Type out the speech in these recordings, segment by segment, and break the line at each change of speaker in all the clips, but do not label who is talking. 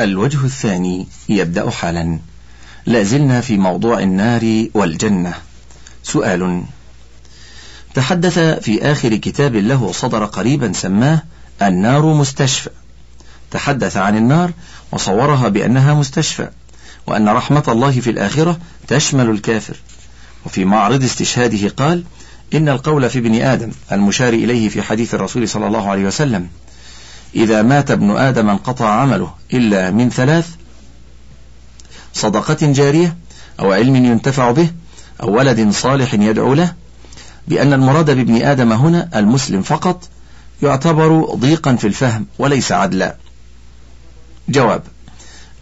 الوجه الثاني يبدأ حالا لازلنا في موضوع النار والجنة سؤال تحدث في آخر كتاب له صدر قريبا سماه النار مستشفى تحدث عن النار وصورها بأنها مستشفى وأن رحمة الله في الآخرة تشمل الكافر وفي معرض استشهاده قال إن القول في ابن آدم المشار إليه في حديث الرسول صلى الله عليه وسلم إذا مات ابن آدم انقطع عمله إلا من ثلاث صدقة جارية أو علم ينتفع به أو ولد صالح يدعو له بأن المراد بابن آدم هنا المسلم فقط يعتبر ضيقا في الفهم وليس عدلا جواب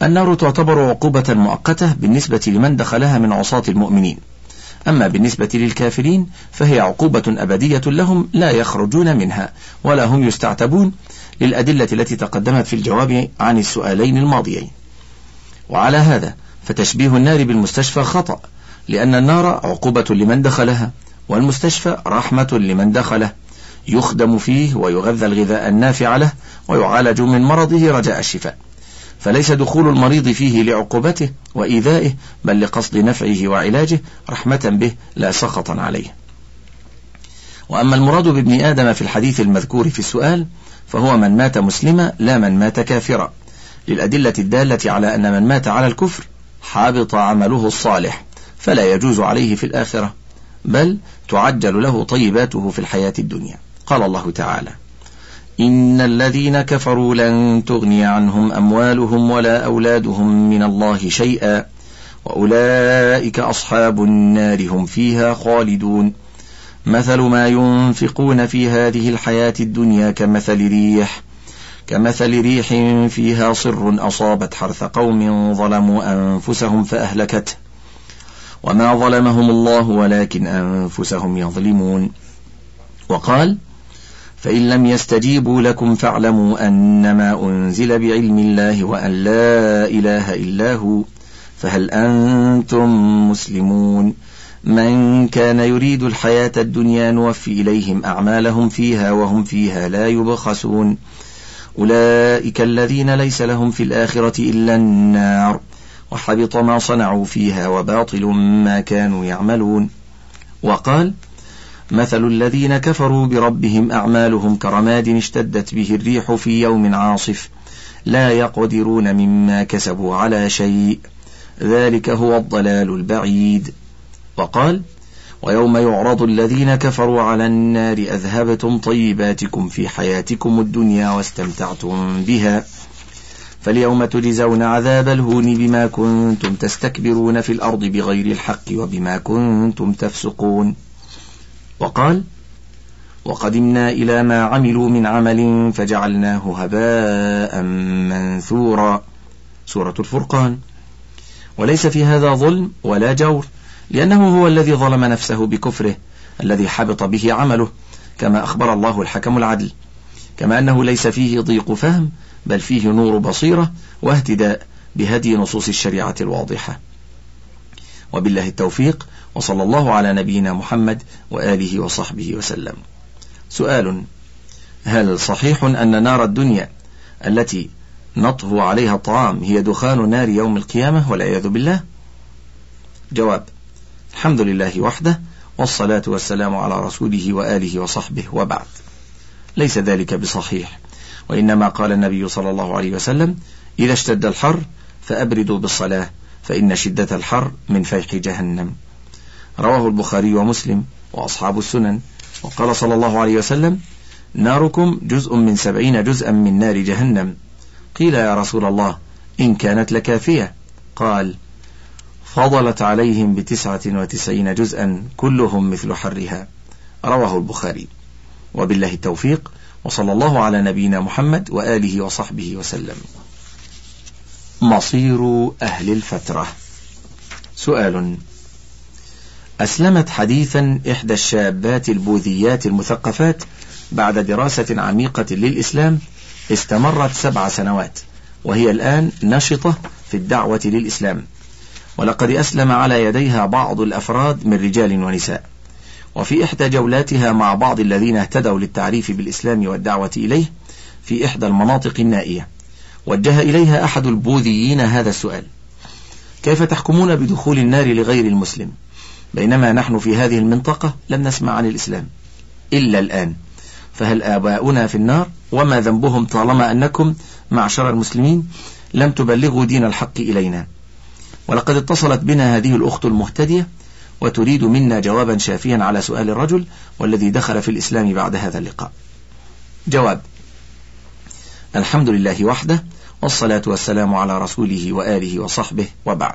النار تعتبر عقوبة مؤقتة بالنسبة لمن دخلها من عصاة المؤمنين أما بالنسبة للكافرين فهي عقوبة أبدية لهم لا يخرجون منها ولا هم يستعتبون للأدلة التي تقدمت في الجواب عن السؤالين الماضيين وعلى هذا فتشبيه النار بالمستشفى خطأ لأن النار عقوبة لمن دخلها والمستشفى رحمة لمن دخله يخدم فيه ويغذى الغذاء النافع له ويعالج من مرضه رجاء الشفاء فليس دخول المريض فيه لعقوبته وإيذائه بل لقصد نفعه وعلاجه رحمة به لا سخطا عليه وأما المراد بابن آدم في الحديث المذكور في السؤال فهو من مات مسلما لا من مات كافرا للأدلة الدالة على أن من مات على الكفر حبط عمله الصالح فلا يجوز عليه في الآخرة بل تعجل له طيباته في الحياة الدنيا قال الله تعالى إن الذين كفروا لن تغني عنهم أموالهم ولا أولادهم من الله شيئا وأولئك أصحاب النار هم فيها خالدون مثل ما ينفقون في هذه الحياة الدنيا كمثل ريح كمثل ريح فيها صر أصابت حرث قوم ظلموا أنفسهم فأهلكته وما ظلمهم الله ولكن أنفسهم يظلمون وقال فإن لم يستجيبوا لكم فاعلموا أنما أنزل بعلم الله وأن لا إله إلا هو فهل أنتم مسلمون من كان يريد الحياة الدنيا نوفي إليهم أعمالهم فيها وهم فيها لا يبخسون أولئك الذين ليس لهم في الآخرة إلا النار وحبط ما صنعوا فيها وباطل ما كانوا يعملون وقال مثل الذين كفروا بربهم أعمالهم كرماد اشتدت به الريح في يوم عاصف لا يقدرون مما كسبوا على شيء ذلك هو الضلال البعيد وقال ويوم يعرض الذين كفروا على النار أذهبتم طيباتكم في حياتكم الدنيا واستمتعتم بها فاليوم تجزون عذاب الهون بما كنتم تستكبرون في الأرض بغير الحق وبما كنتم تفسقون وقال وقدمنا إلى ما عملوا من عمل فجعلناه هباء منثورا سورة الفرقان وليس في هذا ظلم ولا جور لأنه هو الذي ظلم نفسه بكفره الذي حبط به عمله كما أخبر الله الحكم العدل كما أنه ليس فيه ضيق فهم بل فيه نور بصيرة واهتداء بهدي نصوص الشريعة الواضحة وبالله التوفيق وصلى الله على نبينا محمد وآله وصحبه وسلم سؤال هل صحيح أن نار الدنيا التي نطهو عليها الطعام هي دخان نار يوم القيامة والعياذ بالله جواب الحمد لله وحده والصلاة والسلام على رسوله وآله وصحبه وبعد ليس ذلك بصحيح وإنما قال النبي صلى الله عليه وسلم إذا اشتد الحر فأبردوا بالصلاة فإن شدة الحر من فيح جهنم رواه البخاري ومسلم وأصحاب السنن وقال صلى الله عليه وسلم ناركم جزء من سبعين جزءا من نار جهنم قيل يا رسول الله إن كانت لكافية قال فضلت عليهم بتسعة وتسعين جزءا كلهم مثل حرها رواه البخاري وبالله التوفيق وصلى الله على نبينا محمد وآله وصحبه وسلم مصير أهل الفترة سؤال أسلمت حديثا إحدى الشابات البوذيات المثقفات بعد دراسة عميقة للإسلام استمرت سبع سنوات وهي الآن نشطة في الدعوة للإسلام ولقد أسلم على يديها بعض الأفراد من رجال ونساء وفي إحدى جولاتها مع بعض الذين اهتدوا للتعريف بالإسلام والدعوة إليه في إحدى المناطق النائية وجه إليها أحد البوذيين هذا السؤال كيف تحكمون بدخول النار لغير المسلم بينما نحن في هذه المنطقة لم نسمع عن الإسلام إلا الآن فهل آباؤنا في النار وما ذنبهم طالما أنكم معشر المسلمين لم تبلغوا دين الحق إلينا ولقد اتصلت بنا هذه الأخت المهتدية وتريد منا جوابا شافيا على سؤال الرجل والذي دخل في الإسلام بعد هذا اللقاء جواب الحمد لله وحده والصلاة والسلام على رسوله وآله وصحبه وبعد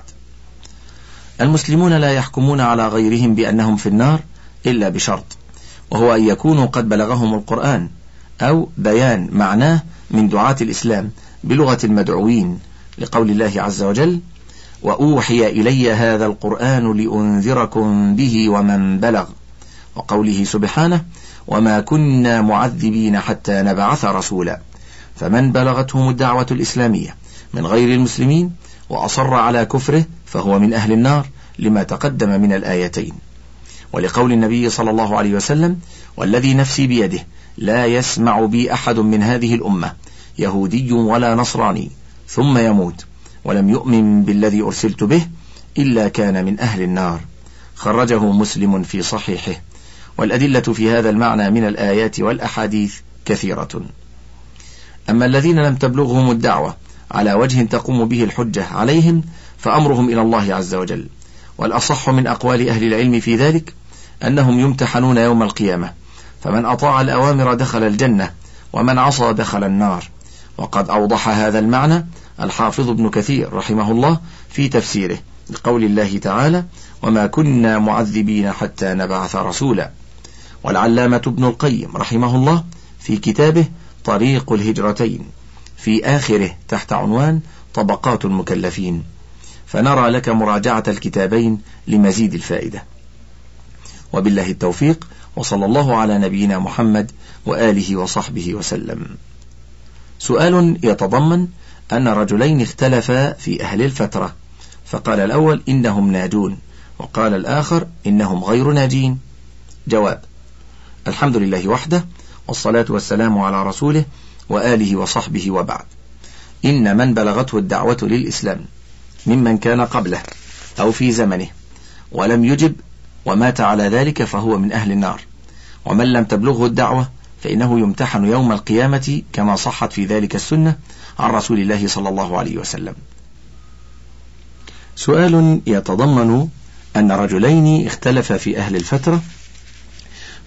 المسلمون لا يحكمون على غيرهم بأنهم في النار إلا بشرط وهو أن يكونوا قد بلغهم القرآن أو بيان معناه من دعاة الإسلام بلغة المدعوين لقول الله عز وجل وأوحي إلي هذا القرآن لأنذركم به ومن بلغ وقوله سبحانه وما كنا معذبين حتى نبعث رسولا فمن بلغتهم الدعوة الإسلامية من غير المسلمين وأصر على كفره فهو من أهل النار لما تقدم من الآيتين ولقول النبي صلى الله عليه وسلم والذي نفسي بيده لا يسمع بي أحد من هذه الأمة يهودي ولا نصراني ثم يموت ولم يؤمن بالذي أرسلت به إلا كان من أهل النار خرجه مسلم في صحيحه والأدلة في هذا المعنى من الآيات والأحاديث كثيرة أما الذين لم تبلغهم الدعوة على وجه تقوم به الحجة عليهم فأمرهم إلى الله عز وجل والأصح من أقوال أهل العلم في ذلك أنهم يمتحنون يوم القيامة فمن أطاع الأوامر دخل الجنة ومن عصى دخل النار وقد أوضح هذا المعنى الحافظ ابن كثير رحمه الله في تفسيره لقول الله تعالى وما كنا معذبين حتى نبعث رسولا والعلامة ابن القيم رحمه الله في كتابه طريق الهجرتين في آخره تحت عنوان طبقات المكلفين فنرى لك مراجعة الكتابين لمزيد الفائدة وبالله التوفيق وصلى الله على نبينا محمد وآله وصحبه وسلم سؤال يتضمن أن رجلين اختلفا في أهل الفترة فقال الأول إنهم ناجون وقال الآخر إنهم غير ناجين جواب الحمد لله وحده والصلاة والسلام على رسوله وآله وصحبه وبعد إن من بلغته الدعوة للإسلام ممن كان قبله أو في زمنه ولم يجب ومات على ذلك فهو من أهل النار ومن لم تبلغه الدعوة فإنه يمتحن يوم القيامة كما صحت في ذلك السنة عن رسول الله صلى الله عليه وسلم سؤال يتضمن أن رجلين اختلفا في أهل الفترة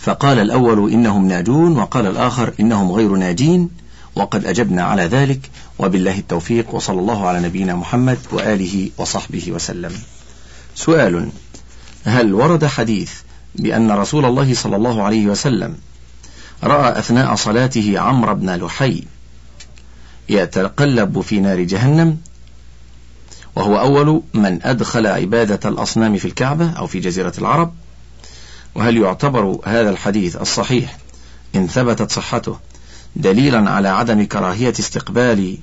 فقال الأول إنهم ناجون وقال الآخر إنهم غير ناجين وقد أجبنا على ذلك وبالله التوفيق وصلى الله على نبينا محمد وآله وصحبه وسلم سؤال هل ورد حديث بأن رسول الله صلى الله عليه وسلم رأى أثناء صلاته عمرو بن لحي يتقلب في نار جهنم وهو أول من أدخل عبادة الأصنام في الكعبة أو في جزيرة العرب وهل يعتبر هذا الحديث الصحيح إن ثبتت صحته دليلا على عدم كراهية استقبال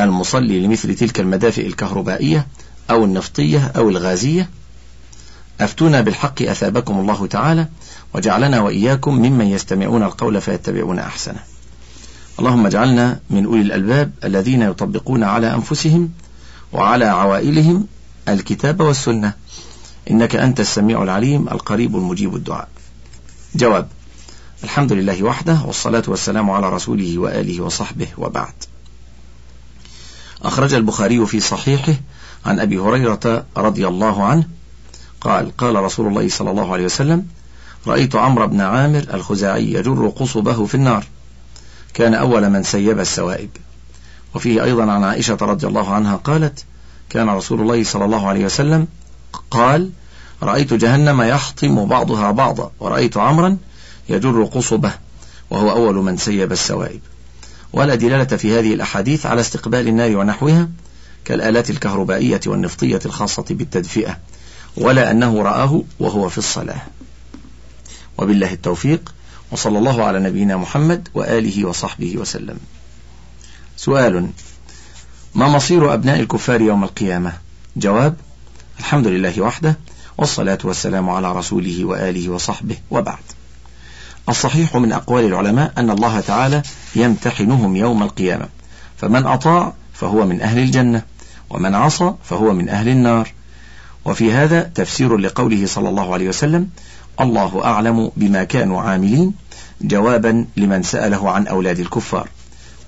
المصلي لمثل تلك المدافئ الكهربائية أو النفطية أو الغازية أفتونا بالحق أثابكم الله تعالى وجعلنا وإياكم ممن يستمعون القول فيتبعون أحسنه اللهم اجعلنا من أولي الألباب الذين يطبقون على أنفسهم وعلى عوائلهم الكتاب والسنة إنك أنت السميع العليم القريب المجيب الدعاء جواب الحمد لله وحده والصلاة والسلام على رسوله وآله وصحبه وبعد أخرج البخاري في صحيحه عن أبي هريرة رضي الله عنه قال قال رسول الله صلى الله عليه وسلم رأيت عمرو بن عامر الخزاعي يجر قصبه في النار كان أول من سيب السوائب وفيه أيضا عن عائشة رضي الله عنها قالت كان رسول الله صلى الله عليه وسلم قال رأيت جهنم يحطم بعضها بعضا ورأيت عمرا يجر قصبه وهو أول من سيب السوائب ولا دلالة في هذه الأحاديث على استقبال النار ونحوها كالآلات الكهربائية والنفطية الخاصة بالتدفئة ولا أنه رآه وهو في الصلاة وبالله التوفيق وصلى الله على نبينا محمد وآله وصحبه وسلم سؤال ما مصير أبناء الكفار يوم القيامة جواب الحمد لله وحده والصلاة والسلام على رسوله وآله وصحبه وبعد الصحيح من أقوال العلماء أن الله تعالى يمتحنهم يوم القيامة فمن أطاع فهو من أهل الجنة ومن عصى فهو من أهل النار وفي هذا تفسير لقوله صلى الله عليه وسلم الله أعلم بما كانوا عاملين جوابا لمن سأله عن أولاد الكفار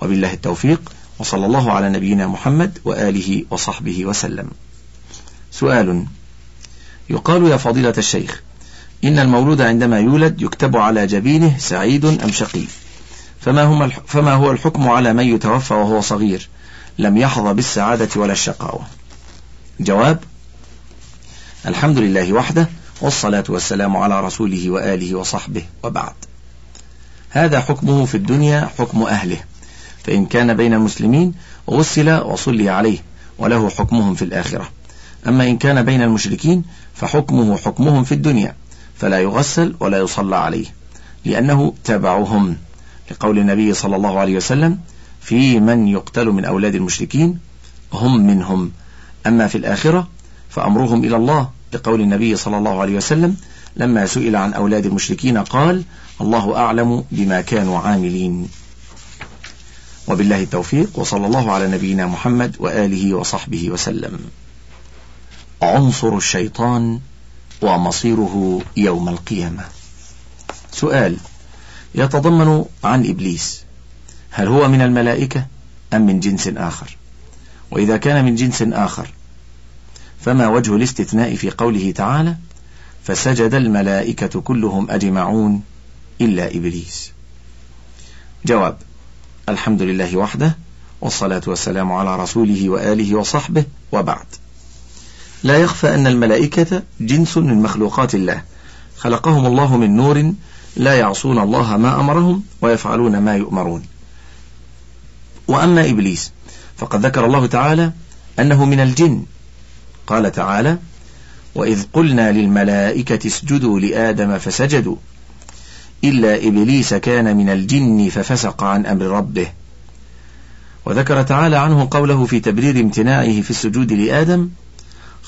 وبالله التوفيق وصلى الله على نبينا محمد وآله وصحبه وسلم سؤال يقال يا فضيلة الشيخ إن المولود عندما يولد يكتب على جبينه سعيد أم شقي فما, هم فما هو الحكم على من يتوفى وهو صغير لم يحظى بالسعادة ولا الشقاوة جواب الحمد لله وحده والصلاة والسلام على رسوله وآله وصحبه وبعد هذا حكمه في الدنيا حكم أهله فإن كان بين المسلمين غسل وصلي عليه وله حكمهم في الآخرة أما إن كان بين المشركين فحكمه حكمهم في الدنيا فلا يغسل ولا يصلى عليه لأنه تبعهم لقول النبي صلى الله عليه وسلم في من يقتل من أولاد المشركين هم منهم أما في الآخرة فأمرهم إلى الله لقول النبي صلى الله عليه وسلم لما سئل عن أولاد المشركين قال الله أعلم بما كانوا عاملين وبالله التوفيق وصلى الله على نبينا محمد وآله وصحبه وسلم عنصر الشيطان ومصيره يوم القيامة سؤال يتضمن عن إبليس هل هو من الملائكة أم من جنس آخر وإذا كان من جنس آخر فما وجه الاستثناء في قوله تعالى فسجد الملائكة كلهم أجمعون إلا إبليس جواب الحمد لله وحده والصلاة والسلام على رسوله وآله وصحبه وبعد لا يخفى أن الملائكة جنس من مخلوقات الله خلقهم الله من نور لا يعصون الله ما أمرهم ويفعلون ما يؤمرون وأما إبليس فقد ذكر الله تعالى أنه من الجن قال تعالى وإذ قلنا للملائكة اسجدوا لآدم فسجدوا إلا إبليس كان من الجن ففسق عن أمر ربه وذكر تعالى عنه قوله في تبرير امتناعه في السجود لآدم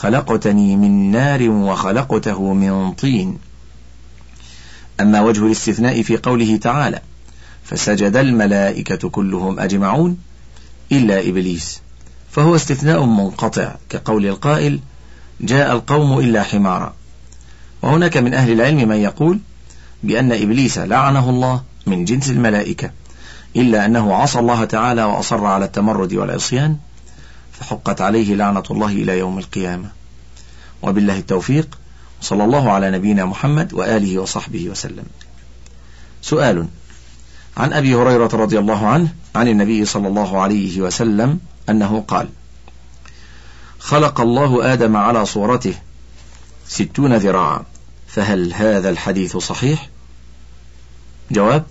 خلقتني من نار وخلقته من طين أما وجه الاستثناء في قوله تعالى فسجد الملائكة كلهم أجمعون إلا إبليس فهو استثناء منقطع كقول القائل جاء القوم إلا حمارا وهناك من أهل العلم من يقول بأن إبليس لعنه الله من جنس الملائكة إلا أنه عصى الله تعالى وأصر على التمرد والعصيان فحقت عليه لعنة الله إلى يوم القيامة وبالله التوفيق وصلى الله على نبينا محمد وآله وصحبه وسلم سؤال عن أبي هريرة رضي الله عنه عن النبي صلى الله عليه وسلم أنه قال خلق الله آدم على صورته ستون ذراعا فهل هذا الحديث صحيح؟ جواب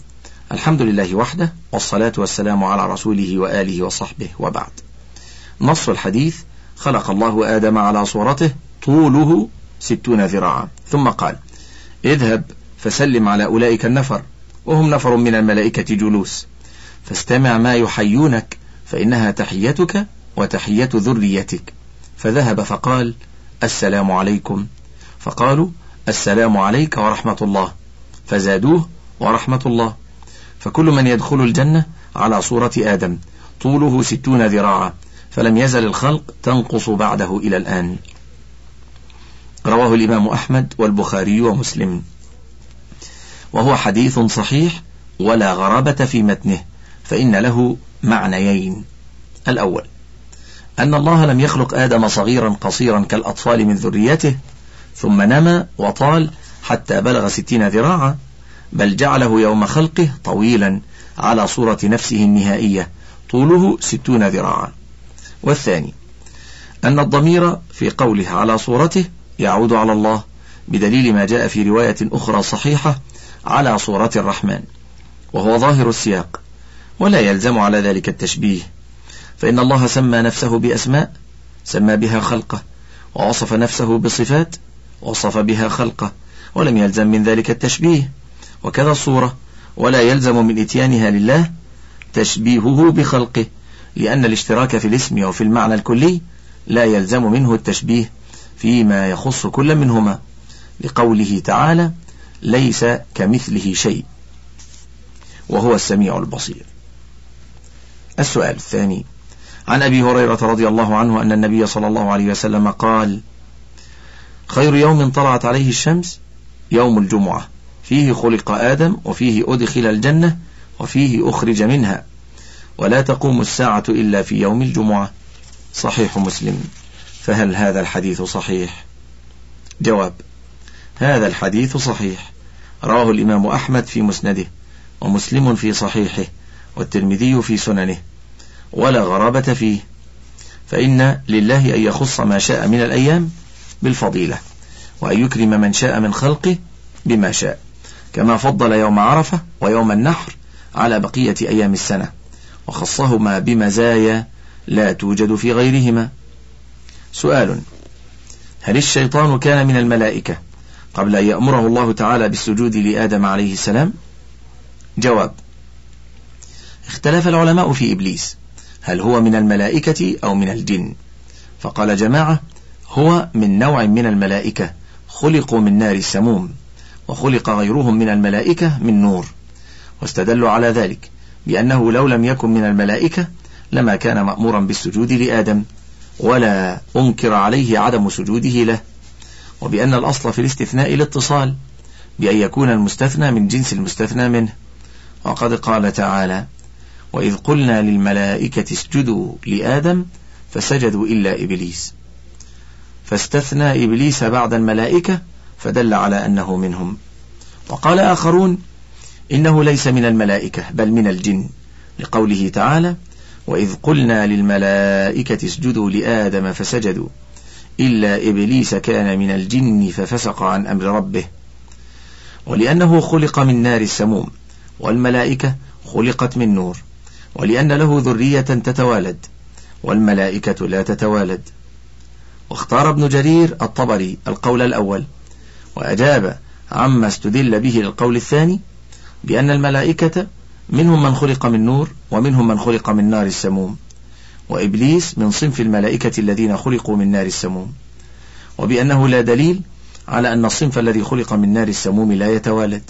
الحمد لله وحده والصلاة والسلام على رسوله وآله وصحبه وبعد نص الحديث خلق الله آدم على صورته طوله ستون ذراعا ثم قال اذهب فسلم على أولئك النفر وهم نفر من الملائكة جلوس فاستمع ما يحيونك فإنها تحيتك وتحية ذريتك فذهب فقال السلام عليكم فقالوا السلام عليك ورحمة الله فزادوه ورحمة الله فكل من يدخل الجنة على صورة آدم طوله ستون ذراعا فلم يزل الخلق تنقص بعده إلى الآن رواه الإمام أحمد والبخاري ومسلم وهو حديث صحيح ولا غرابة في متنه فإن له معنيين الأول أن الله لم يخلق آدم صغيرا قصيرا كالأطفال من ذريته ثم نما وطال حتى بلغ ستين ذراعا بل جعله يوم خلقه طويلا على صورة نفسه النهائية طوله ستون ذراعا والثاني أن الضمير في قوله على صورته يعود على الله بدليل ما جاء في رواية أخرى صحيحة على صورة الرحمن وهو ظاهر السياق ولا يلزم على ذلك التشبيه فإن الله سمى نفسه بأسماء سمى بها خلقه ووصف نفسه بصفات وصف بها خلقه ولم يلزم من ذلك التشبيه وكذا الصورة ولا يلزم من إتيانها لله تشبيهه بخلقه لأن الاشتراك في الاسم وفي المعنى الكلي لا يلزم منه التشبيه فيما يخص كل منهما لقوله تعالى ليس كمثله شيء وهو السميع البصير السؤال الثاني عن أبي هريرة رضي الله عنه أن النبي صلى الله عليه وسلم قال خير يوم طلعت عليه الشمس يوم الجمعة فيه خلق آدم وفيه أدخل الجنة وفيه أخرج منها ولا تقوم الساعة إلا في يوم الجمعة صحيح مسلم فهل هذا الحديث صحيح جواب هذا الحديث صحيح رواه الإمام أحمد في مسنده ومسلم في صحيحه والترمذي في سننه ولا غرابة فيه فإن لله أن يخص ما شاء من الأيام بالفضيلة وأن يكرم من شاء من خلقه بما شاء كما فضل يوم عرفة ويوم النحر على بقية أيام السنة وخصهما بمزايا لا توجد في غيرهما سؤال هل الشيطان كان من الملائكة قبل أن يأمره الله تعالى بالسجود لآدم عليه السلام جواب اختلف العلماء في إبليس هل هو من الملائكة أو من الجن فقال جماعة هو من نوع من الملائكة خلقوا من نار السموم وخلق غيرهم من الملائكة من نور واستدلوا على ذلك بأنه لو لم يكن من الملائكة لما كان مأمورا بالسجود لآدم ولا أنكر عليه عدم سجوده له وبأن الأصل في الاستثناء الاتصال بأن يكون المستثنى من جنس المستثنى منه وقد قال تعالى وإذ قلنا للملائكة اسجدوا لآدم فسجدوا إلا إبليس فاستثنى إبليس بعد الملائكة فدل على أنه منهم وقال آخرون إنه ليس من الملائكة بل من الجن لقوله تعالى وإذ قلنا للملائكة اسجدوا لآدم فسجدوا إلا إبليس كان من الجن ففسق عن أمر ربه ولأنه خلق من نار السموم والملائكة خلقت من نور ولأن له ذرية تتوالد والملائكة لا تتوالد واختار ابن جرير الطبري القول الأول وأجاب عما استدل به القول الثاني بأن الملائكة منهم من خلق من نور ومنهم من خلق من نار السموم وإبليس من صنف الملائكة الذين خلقوا من نار السموم وبأنه لا دليل على أن الصنف الذي خلق من نار السموم لا يتوالد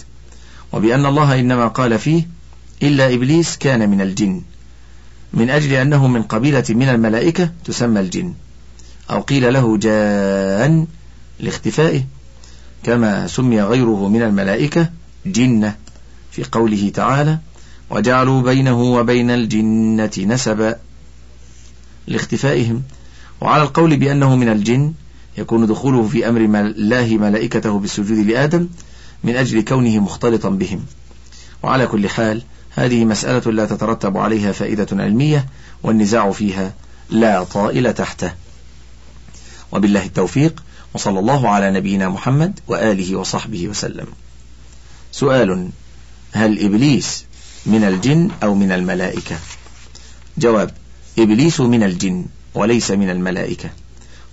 وبأن الله إنما قال فيه إلا إبليس كان من الجن من أجل أنه من قبيلة من الملائكة تسمى الجن أو قيل له جان لاختفائه كما سمي غيره من الملائكة جنة في قوله تعالى وجعلوا بينه وبين الجنة نسبا لاختفائهم وعلى القول بأنه من الجن يكون دخوله في أمر الله ملائكته بالسجود لآدم من أجل كونه مختلطا بهم وعلى كل حال هذه مسألة لا تترتب عليها فائدة علمية والنزاع فيها لا طائل تحته وبالله التوفيق وصلى الله على نبينا محمد وآله وصحبه وسلم سؤال هل إبليس من الجن أو من الملائكة جواب إبليس من الجن وليس من الملائكة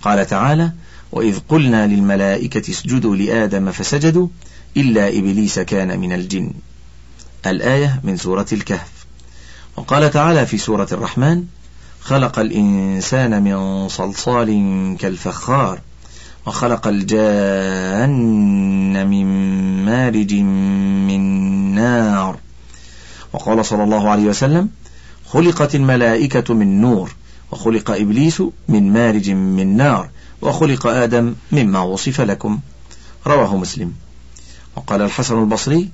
قال تعالى وإذ قلنا للملائكة اسجدوا لآدم فسجدوا إلا إبليس كان من الجن الآية من سورة الكهف وقال تعالى في سورة الرحمن خلق الإنسان من صلصال كالفخار وخلق الجان من مارج من نار وقال صلى الله عليه وسلم خلقت الملائكة من نور وخلق إبليس من مارج من نار وخلق آدم مما وصف لكم رواه مسلم وقال الحسن البصري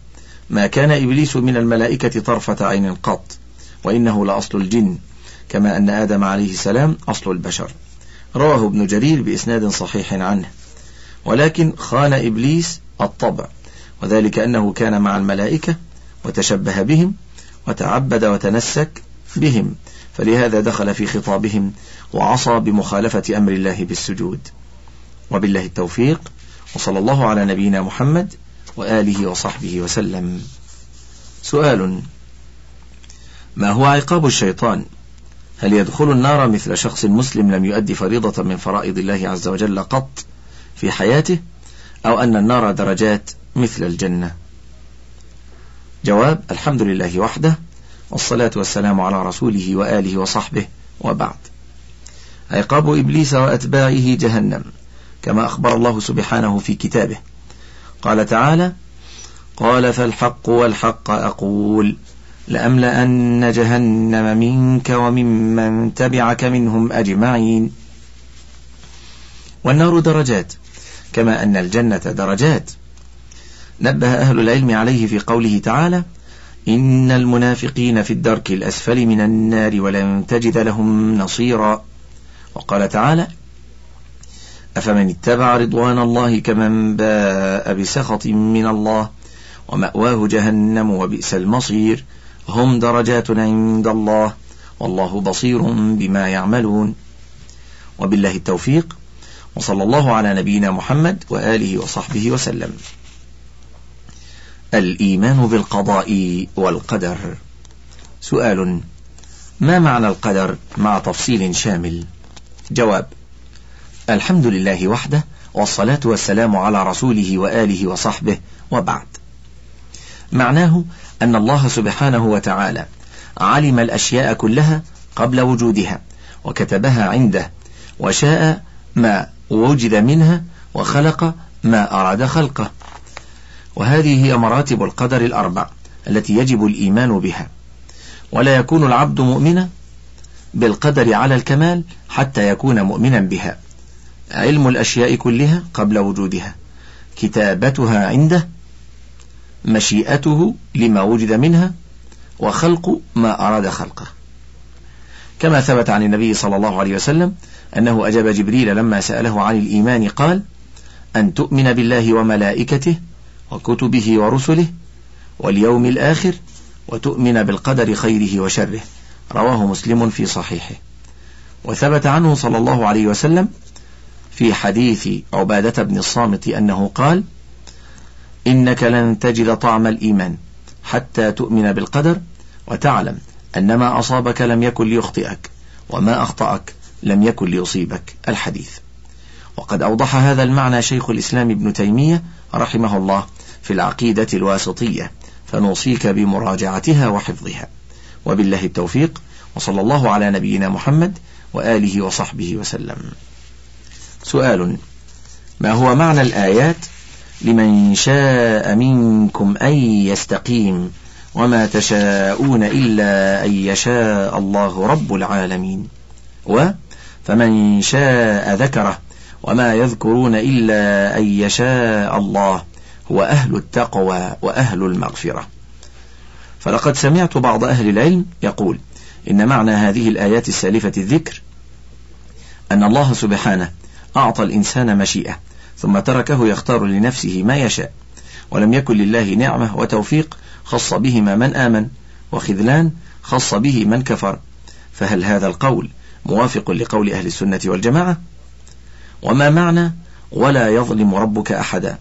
ما كان إبليس من الملائكة طرفة عين قط وإنه لأصل الجن كما أن آدم عليه السلام أصل البشر رواه ابن جرير بإسناد صحيح عنه ولكن خان إبليس الطبع وذلك أنه كان مع الملائكة وتشبه بهم وتعبد وتنسك بهم فلهذا دخل في خطابهم وعصى بمخالفة أمر الله بالسجود وبالله التوفيق وصلى الله على نبينا محمد وآله وصحبه وسلم سؤال ما هو عقاب الشيطان هل يدخل النار مثل شخص مسلم لم يؤدي فريضة من فرائض الله عز وجل قط في حياته أو أن النار درجات مثل الجنة جواب الحمد لله وحده والصلاة والسلام على رسوله وآله وصحبه وبعد عقاب إبليس وأتباعه جهنم كما أخبر الله سبحانه في كتابه قال تعالى قال فالحق والحق أقول لأملأن جهنم منك وممن تبعك منهم أجمعين والنار درجات كما أن الجنة درجات نبه أهل العلم عليه في قوله تعالى إن المنافقين في الدرك الأسفل من النار ولن تجد لهم نصيرا وقال تعالى أفمن اتبع رضوان الله كمن باء بسخط من الله ومأواه جهنم وبئس المصير هم درجات عند الله والله بصير بما يعملون وبالله التوفيق وصلى الله على نبينا محمد وآله وصحبه وسلم الإيمان بالقضاء والقدر سؤال ما معنى القدر مع تفصيل شامل جواب الحمد لله وحده والصلاة والسلام على رسوله وآله وصحبه وبعد معناه أن الله سبحانه وتعالى علم الأشياء كلها قبل وجودها وكتبها عنده وشاء ما وجد منها وخلق ما أراد خلقه وهذه هي مراتب القدر الأربع التي يجب الإيمان بها ولا يكون العبد مؤمنا بالقدر على الكمال حتى يكون مؤمنا بها علم الأشياء كلها قبل وجودها كتابتها عنده مشيئته لما وجد منها وخلق ما أراد خلقه كما ثبت عن النبي صلى الله عليه وسلم أنه أجاب جبريل لما سأله عن الإيمان قال أن تؤمن بالله وملائكته وكتبه ورسله واليوم الآخر وتؤمن بالقدر خيره وشره رواه مسلم في صحيحه وثبت عنه صلى الله عليه وسلم في حديث عبادة بن الصامت أنه قال إنك لن تجد طعم الإيمان حتى تؤمن بالقدر وتعلم أن ما أصابك لم يكن ليخطئك وما أخطأك لم يكن ليصيبك الحديث وقد أوضح هذا المعنى شيخ الإسلام ابن تيمية رحمه الله في العقيدة الواسطية فنوصيك بمراجعتها وحفظها وبالله التوفيق وصلى الله على نبينا محمد وآله وصحبه وسلم سؤال ما هو معنى الآيات لمن شاء منكم أن يستقيم وما تشاءون إلا أن يشاء الله رب العالمين و فمن شاء ذكره وما يذكرون إلا أن يشاء الله هو أهل التقوى وأهل المغفرة فلقد سمعت بعض أهل العلم يقول إن معنى هذه الآيات السالفة الذكر أن الله سبحانه أعطى الإنسان مشيئة ثم تركه يختار لنفسه ما يشاء ولم يكن لله نعمة وتوفيق خص بهما من آمن وخذلان خص به من كفر فهل هذا القول موافق لقول أهل السنة والجماعة وما معنى ولا يظلم ربك أحدا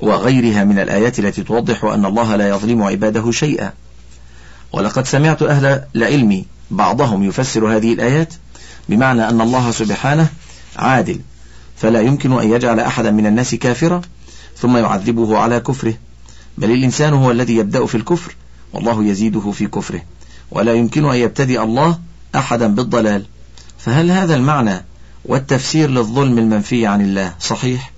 وغيرها من الآيات التي توضح أن الله لا يظلم عباده شيئا ولقد سمعت أهل العلم بعضهم يفسر هذه الآيات بمعنى أن الله سبحانه عادل فلا يمكن أن يجعل أحدا من الناس كافرا ثم يعذبه على كفره بل الإنسان هو الذي يبدأ في الكفر والله يزيده في كفره ولا يمكن أن يبتدئ الله أحدا بالضلال فهل هذا المعنى والتفسير للظلم المنفي عن الله صحيح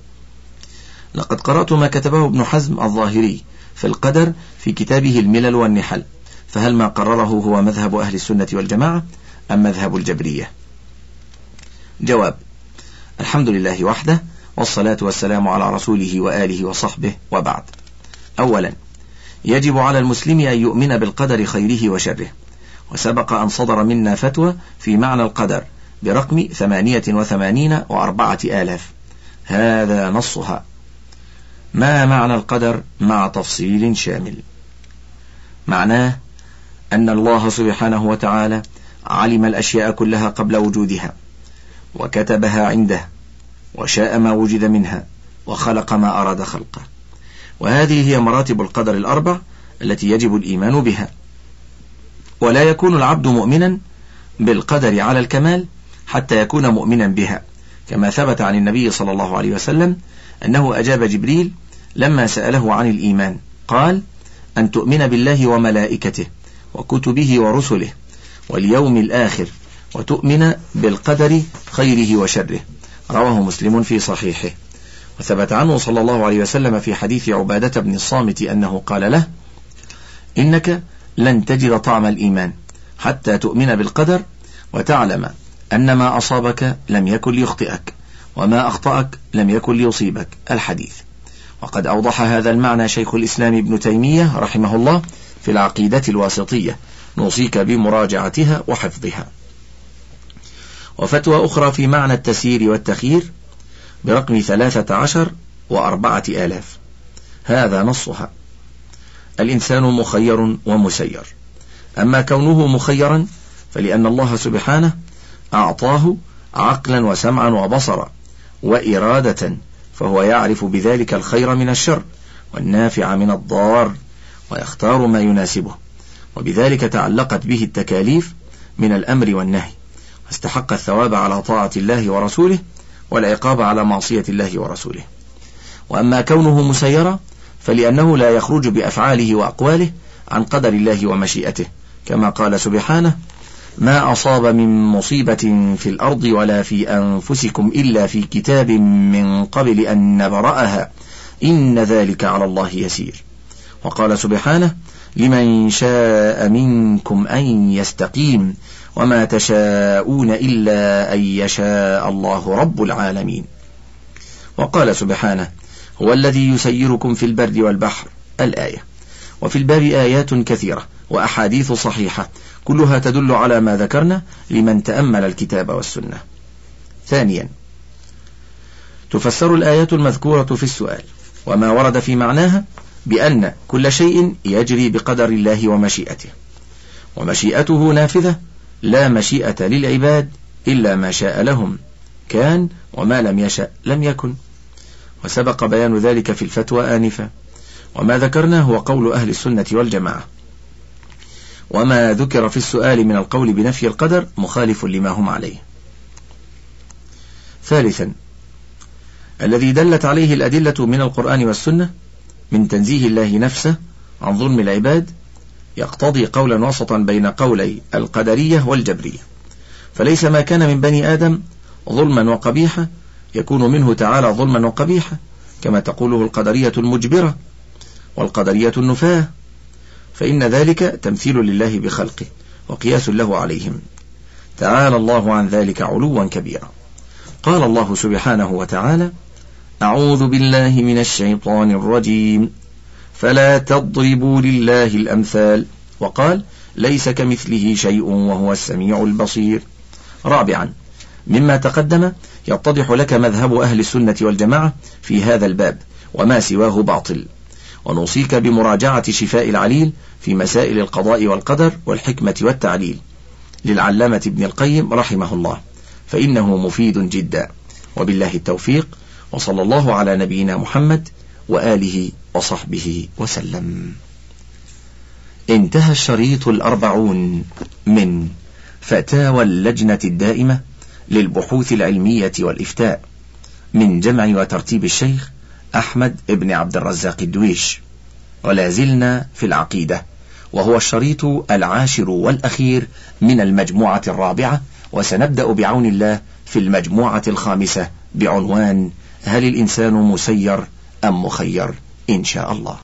لقد قرأت ما كتبه ابن حزم الظاهري في القدر في كتابه الملل والنحل فهل ما قرره هو مذهب أهل السنة والجماعة أم مذهب الجبرية جواب الحمد لله وحده والصلاة والسلام على رسوله وآله وصحبه وبعد أولا يجب على المسلم أن يؤمن بالقدر خيره وشره وسبق أن صدر منا فتوى في معنى القدر برقم ثمانية وثمانين وأربعة آلاف هذا نصها ما معنى القدر مع تفصيل شامل معناه أن الله سبحانه وتعالى علم الأشياء كلها قبل وجودها وكتبها عنده وشاء ما وجد منها وخلق ما أراد خلقه وهذه هي مراتب القدر الأربع التي يجب الإيمان بها ولا يكون العبد مؤمنا بالقدر على الكمال حتى يكون مؤمنا بها كما ثبت عن النبي صلى الله عليه وسلم أنه أجاب جبريل لما سأله عن الإيمان قال أن تؤمن بالله وملائكته وكتبه ورسله واليوم الآخر وتؤمن بالقدر خيره وشره رواه مسلم في صحيحه وثبت عنه صلى الله عليه وسلم في حديث عبادة بن الصامت أنه قال له إنك لن تجد طعم الإيمان حتى تؤمن بالقدر وتعلم أن ما أصابك لم يكن ليخطئك وما أخطأك لم يكن ليصيبك الحديث وقد أوضح هذا المعنى شيخ الإسلام ابن تيمية رحمه الله في العقيدة الواسطية نوصيك بمراجعتها وحفظها وفتوى أخرى في معنى التسيير والتخيير برقم ثلاثة عشر وأربعة آلاف هذا نصها الإنسان مخير ومسير أما كونه مخيرا فلأن الله سبحانه أعطاه عقلا وسمعا وبصرا وإرادة فهو يعرف بذلك الخير من الشر والنافع من الضار ويختار ما يناسبه وبذلك تعلقت به التكاليف من الأمر والنهي استحق الثواب على طاعة الله ورسوله والعقاب على معصية الله ورسوله وأما كونه مسيرا فلأنه لا يخرج بأفعاله وأقواله عن قدر الله ومشيئته كما قال سبحانه ما أصاب من مصيبة في الأرض ولا في أنفسكم إلا في كتاب من قبل أن نبرأها إن ذلك على الله يسير وقال سبحانه لمن شاء منكم أن يستقيم وما تشاءون إلا أن يشاء الله رب العالمين وقال سبحانه هو الذي يسيركم في البر والبحر الآية وفي الباب آيات كثيرة وأحاديث صحيحة كلها تدل على ما ذكرنا لمن تأمل الكتاب والسنة ثانيا تفسر الآيات المذكورة في السؤال وما ورد في معناها بأن كل شيء يجري بقدر الله ومشيئته ومشيئته نافذة لا مشيئة للعباد إلا ما شاء لهم كان وما لم يشأ لم يكن وسبق بيان ذلك في الفتوى آنفة وما ذكرناه هو قول أهل السنة والجماعة وما ذكر في السؤال من القول بنفي القدر مخالف لما هم عليه ثالثا الذي دلت عليه الأدلة من القرآن والسنة من تنزيه الله نفسه عن ظلم العباد يقتضي قولا وسطا بين قولي القدرية والجبرية فليس ما كان من بني آدم ظلما وقبيحة يكون منه تعالى ظلما وقبيحة كما تقوله القدرية المجبرة والقدرية النفاة فإن ذلك تمثيل لله بخلقه وقياس له عليهم تعالى الله عن ذلك علوا كبيرا قال الله سبحانه وتعالى أعوذ بالله من الشيطان الرجيم فلا تضربوا لله الأمثال وقال ليس كمثله شيء وهو السميع البصير رابعا مما تقدم يتضح لك مذهب أهل السنة والجماعة في هذا الباب وما سواه باطل ونوصيك بمراجعة شفاء العليل في مسائل القضاء والقدر والحكمة والتعليل للعلامة ابن القيم رحمه الله فإنه مفيد جدا وبالله التوفيق وصلى الله على نبينا محمد وآله وصحبه وسلم انتهى الشريط الأربعون من فتاوى اللجنة الدائمة للبحوث العلمية والإفتاء من جمع وترتيب الشيخ أحمد بن عبد الرزاق الدويش ولا زلنا في العقيدة وهو الشريط العاشر والأخير من المجموعة الرابعة وسنبدأ بعون الله في المجموعة الخامسة بعنوان هل الإنسان مسير أم مخير إن شاء الله